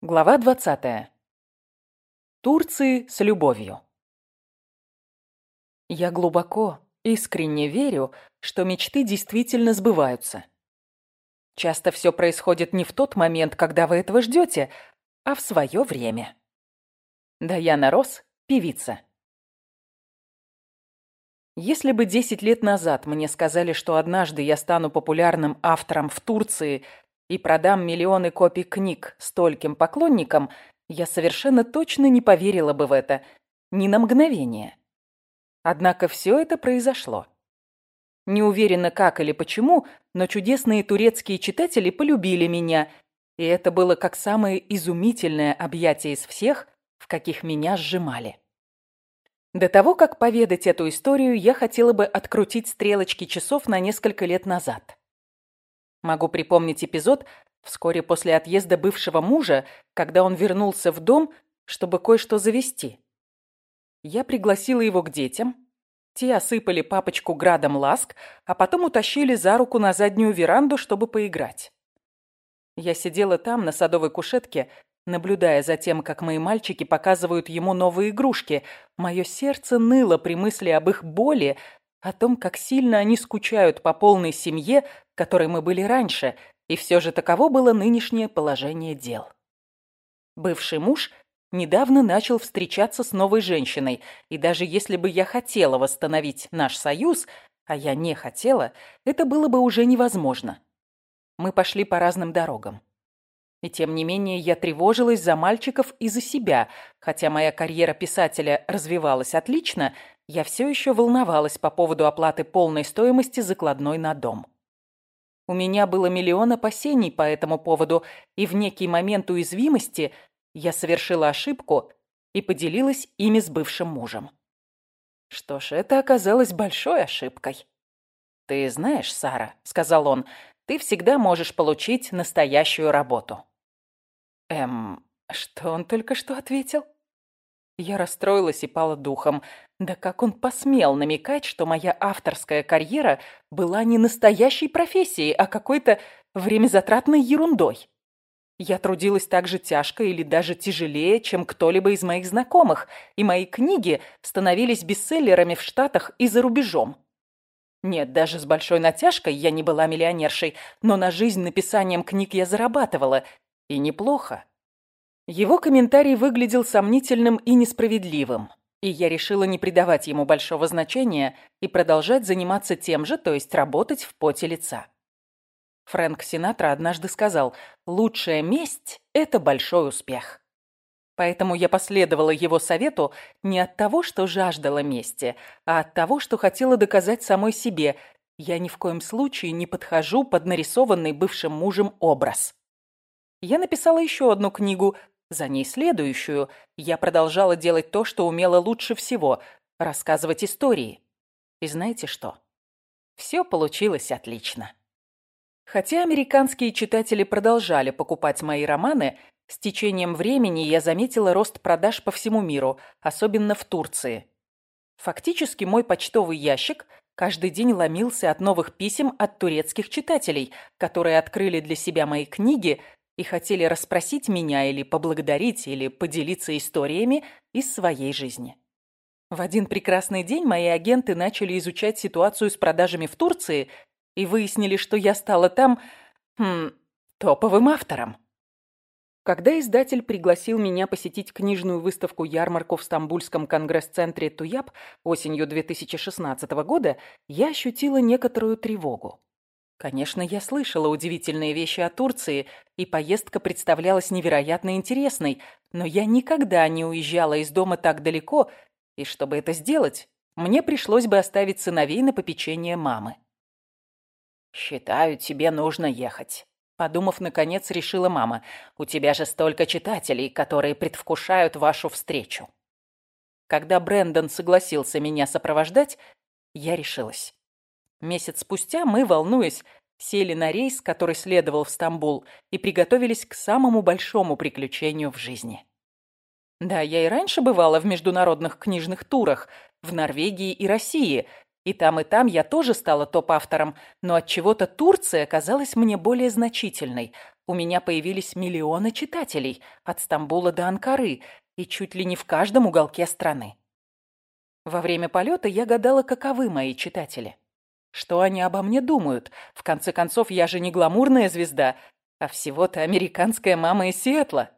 Глава 20. Турции с любовью. Я глубоко, искренне верю, что мечты действительно сбываются. Часто все происходит не в тот момент, когда вы этого ждете, а в свое время. Даяна Рос, певица. Если бы 10 лет назад мне сказали, что однажды я стану популярным автором в Турции и продам миллионы копий книг стольким поклонникам, я совершенно точно не поверила бы в это ни на мгновение. Однако все это произошло. Не уверена, как или почему, но чудесные турецкие читатели полюбили меня, и это было как самое изумительное объятие из всех, в каких меня сжимали. До того, как поведать эту историю, я хотела бы открутить стрелочки часов на несколько лет назад. Могу припомнить эпизод вскоре после отъезда бывшего мужа, когда он вернулся в дом, чтобы кое-что завести. Я пригласила его к детям. Те осыпали папочку градом ласк, а потом утащили за руку на заднюю веранду, чтобы поиграть. Я сидела там, на садовой кушетке, наблюдая за тем, как мои мальчики показывают ему новые игрушки. Мое сердце ныло при мысли об их боли, о том, как сильно они скучают по полной семье, которой мы были раньше, и все же таково было нынешнее положение дел. Бывший муж недавно начал встречаться с новой женщиной, и даже если бы я хотела восстановить наш союз, а я не хотела, это было бы уже невозможно. Мы пошли по разным дорогам. И тем не менее я тревожилась за мальчиков и за себя. Хотя моя карьера писателя развивалась отлично, я все еще волновалась по поводу оплаты полной стоимости закладной на дом. У меня было миллион опасений по этому поводу, и в некий момент уязвимости я совершила ошибку и поделилась ими с бывшим мужем. Что ж, это оказалось большой ошибкой. «Ты знаешь, Сара», — сказал он, — «ты всегда можешь получить настоящую работу». Эм, что он только что ответил? Я расстроилась и пала духом. Да как он посмел намекать, что моя авторская карьера была не настоящей профессией, а какой-то времязатратной ерундой. Я трудилась так же тяжко или даже тяжелее, чем кто-либо из моих знакомых, и мои книги становились бестселлерами в Штатах и за рубежом. Нет, даже с большой натяжкой я не была миллионершей, но на жизнь написанием книг я зарабатывала, и неплохо. Его комментарий выглядел сомнительным и несправедливым, и я решила не придавать ему большого значения и продолжать заниматься тем же, то есть работать в поте лица. Фрэнк Синатра однажды сказал, «Лучшая месть – это большой успех». Поэтому я последовала его совету не от того, что жаждала мести, а от того, что хотела доказать самой себе, я ни в коем случае не подхожу под нарисованный бывшим мужем образ. Я написала еще одну книгу за ней следующую я продолжала делать то, что умела лучше всего – рассказывать истории. И знаете что? Все получилось отлично. Хотя американские читатели продолжали покупать мои романы, с течением времени я заметила рост продаж по всему миру, особенно в Турции. Фактически мой почтовый ящик каждый день ломился от новых писем от турецких читателей, которые открыли для себя мои книги и хотели расспросить меня или поблагодарить, или поделиться историями из своей жизни. В один прекрасный день мои агенты начали изучать ситуацию с продажами в Турции и выяснили, что я стала там хм, топовым автором. Когда издатель пригласил меня посетить книжную выставку-ярмарку в Стамбульском конгресс-центре Туяб осенью 2016 года, я ощутила некоторую тревогу. Конечно, я слышала удивительные вещи о Турции, и поездка представлялась невероятно интересной, но я никогда не уезжала из дома так далеко, и чтобы это сделать, мне пришлось бы оставить сыновей на попечение мамы. «Считаю, тебе нужно ехать», — подумав, наконец, решила мама. «У тебя же столько читателей, которые предвкушают вашу встречу». Когда Брэндон согласился меня сопровождать, я решилась. Месяц спустя мы, волнуясь, сели на рейс, который следовал в Стамбул, и приготовились к самому большому приключению в жизни. Да, я и раньше бывала в международных книжных турах в Норвегии и России, И там, и там я тоже стала топ-автором, но от чего-то Турция казалась мне более значительной. У меня появились миллионы читателей, от Стамбула до Анкары, и чуть ли не в каждом уголке страны. Во время полета я гадала, каковы мои читатели. Что они обо мне думают? В конце концов, я же не гламурная звезда, а всего-то американская мама из Сиэтла.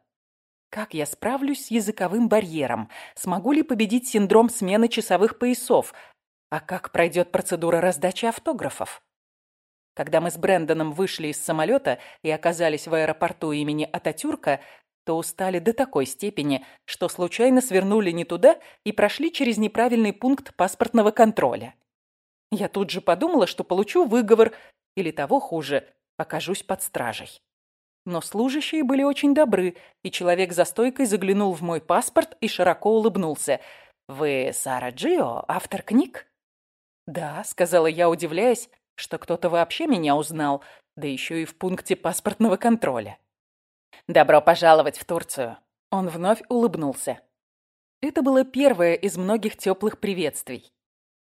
Как я справлюсь с языковым барьером? Смогу ли победить синдром смены часовых поясов? А как пройдет процедура раздачи автографов? Когда мы с Брэндоном вышли из самолета и оказались в аэропорту имени Ататюрка, то устали до такой степени, что случайно свернули не туда и прошли через неправильный пункт паспортного контроля. Я тут же подумала, что получу выговор, или того хуже, окажусь под стражей. Но служащие были очень добры, и человек за стойкой заглянул в мой паспорт и широко улыбнулся. «Вы Сара Джио, автор книг?» «Да», — сказала я, удивляясь, что кто-то вообще меня узнал, да еще и в пункте паспортного контроля. «Добро пожаловать в Турцию!» Он вновь улыбнулся. Это было первое из многих теплых приветствий.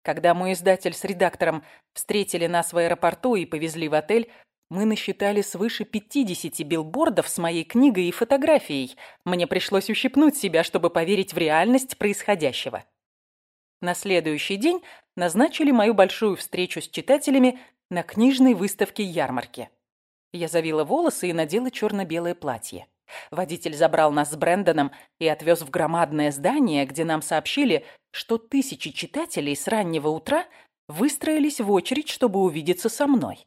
Когда мой издатель с редактором встретили нас в аэропорту и повезли в отель, мы насчитали свыше 50 билбордов с моей книгой и фотографией. Мне пришлось ущипнуть себя, чтобы поверить в реальность происходящего. На следующий день назначили мою большую встречу с читателями на книжной выставке ярмарки. Я завила волосы и надела черно-белое платье. Водитель забрал нас с Брэндоном и отвез в громадное здание, где нам сообщили, что тысячи читателей с раннего утра выстроились в очередь, чтобы увидеться со мной.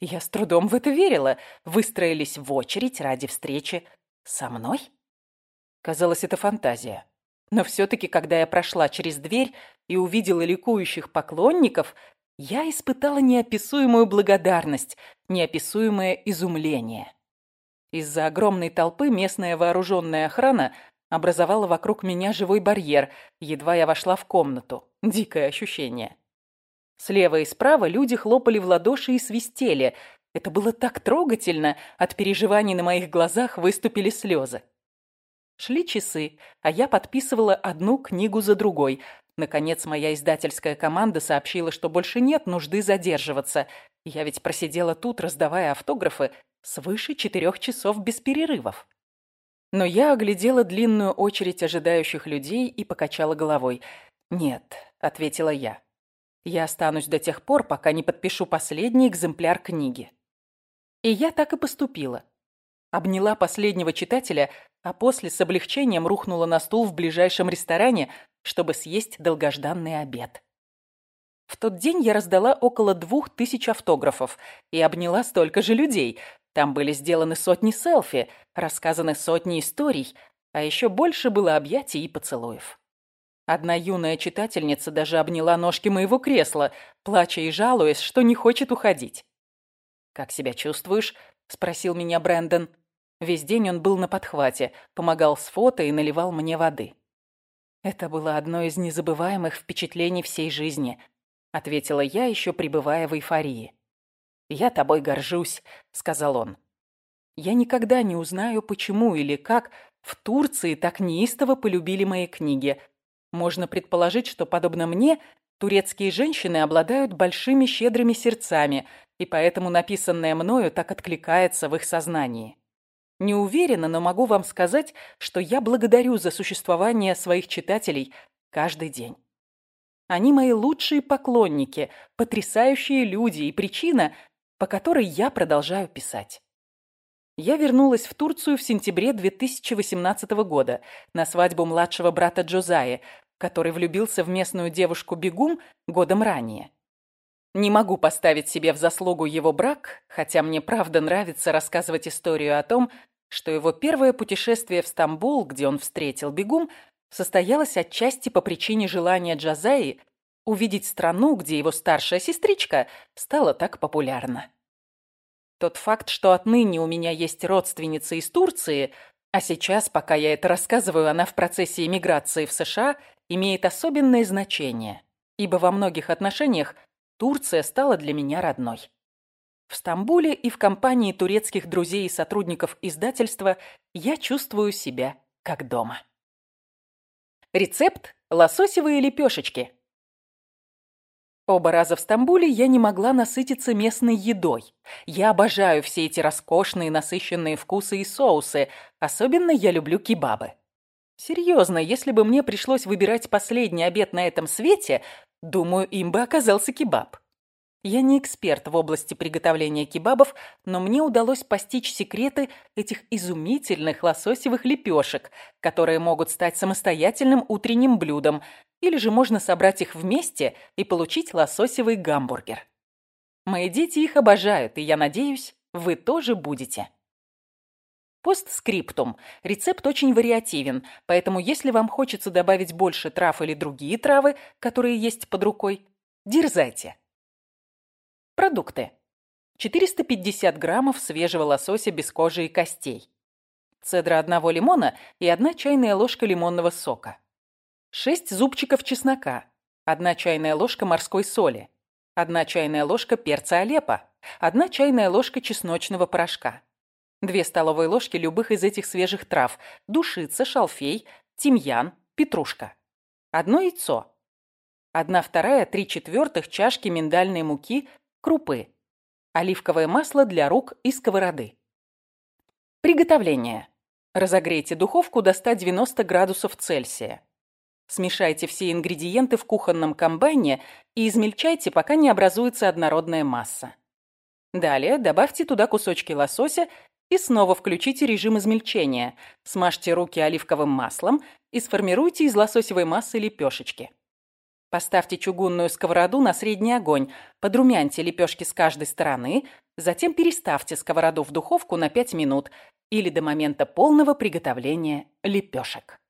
Я с трудом в это верила. Выстроились в очередь ради встречи со мной? Казалось, это фантазия. Но все-таки, когда я прошла через дверь и увидела ликующих поклонников, я испытала неописуемую благодарность, неописуемое изумление. Из-за огромной толпы местная вооруженная охрана образовала вокруг меня живой барьер, едва я вошла в комнату. Дикое ощущение. Слева и справа люди хлопали в ладоши и свистели. Это было так трогательно, от переживаний на моих глазах выступили слезы. Шли часы, а я подписывала одну книгу за другой. Наконец, моя издательская команда сообщила, что больше нет нужды задерживаться. Я ведь просидела тут, раздавая автографы, свыше четырех часов без перерывов. Но я оглядела длинную очередь ожидающих людей и покачала головой. «Нет», — ответила я. «Я останусь до тех пор, пока не подпишу последний экземпляр книги». И я так и поступила. Обняла последнего читателя, а после с облегчением рухнула на стул в ближайшем ресторане, чтобы съесть долгожданный обед. В тот день я раздала около двух тысяч автографов и обняла столько же людей, там были сделаны сотни селфи, рассказаны сотни историй, а еще больше было объятий и поцелуев. Одна юная читательница даже обняла ножки моего кресла, плача и жалуясь, что не хочет уходить. «Как себя чувствуешь?» – спросил меня Брэндон. Весь день он был на подхвате, помогал с фото и наливал мне воды. «Это было одно из незабываемых впечатлений всей жизни», – ответила я, еще пребывая в эйфории. «Я тобой горжусь», — сказал он. «Я никогда не узнаю, почему или как в Турции так неистово полюбили мои книги. Можно предположить, что, подобно мне, турецкие женщины обладают большими щедрыми сердцами, и поэтому написанное мною так откликается в их сознании. Не уверена, но могу вам сказать, что я благодарю за существование своих читателей каждый день. Они мои лучшие поклонники, потрясающие люди и причина, по которой я продолжаю писать. Я вернулась в Турцию в сентябре 2018 года на свадьбу младшего брата Джозаи, который влюбился в местную девушку Бегум годом ранее. Не могу поставить себе в заслугу его брак, хотя мне правда нравится рассказывать историю о том, что его первое путешествие в Стамбул, где он встретил Бегум, состоялось отчасти по причине желания Джазаи увидеть страну, где его старшая сестричка стала так популярна. Тот факт, что отныне у меня есть родственница из Турции, а сейчас, пока я это рассказываю, она в процессе эмиграции в США, имеет особенное значение, ибо во многих отношениях Турция стала для меня родной. В Стамбуле и в компании турецких друзей и сотрудников издательства я чувствую себя как дома. Рецепт лососевые лепешечки. Оба раза в Стамбуле я не могла насытиться местной едой. Я обожаю все эти роскошные насыщенные вкусы и соусы. Особенно я люблю кебабы. Серьезно, если бы мне пришлось выбирать последний обед на этом свете, думаю, им бы оказался кебаб. Я не эксперт в области приготовления кебабов, но мне удалось постичь секреты этих изумительных лососевых лепешек, которые могут стать самостоятельным утренним блюдом, или же можно собрать их вместе и получить лососевый гамбургер. Мои дети их обожают, и я надеюсь, вы тоже будете. Постскриптум. Рецепт очень вариативен, поэтому если вам хочется добавить больше трав или другие травы, которые есть под рукой, дерзайте. Продукты. 450 граммов свежего лосося без кожи и костей. Цедра одного лимона и одна чайная ложка лимонного сока. 6 зубчиков чеснока. 1 чайная ложка морской соли. 1 чайная ложка перца алеппо. 1 чайная ложка чесночного порошка. 2 столовые ложки любых из этих свежих трав. Душица, шалфей, тимьян, петрушка. Одно яйцо. 1 вторая, 3 четвертых чашки миндальной муки крупы, оливковое масло для рук и сковороды. Приготовление. Разогрейте духовку до 190 градусов Цельсия. Смешайте все ингредиенты в кухонном комбайне и измельчайте, пока не образуется однородная масса. Далее добавьте туда кусочки лосося и снова включите режим измельчения. Смажьте руки оливковым маслом и сформируйте из лососевой массы лепешечки. Поставьте чугунную сковороду на средний огонь, подрумяньте лепешки с каждой стороны, затем переставьте сковороду в духовку на 5 минут или до момента полного приготовления лепешек.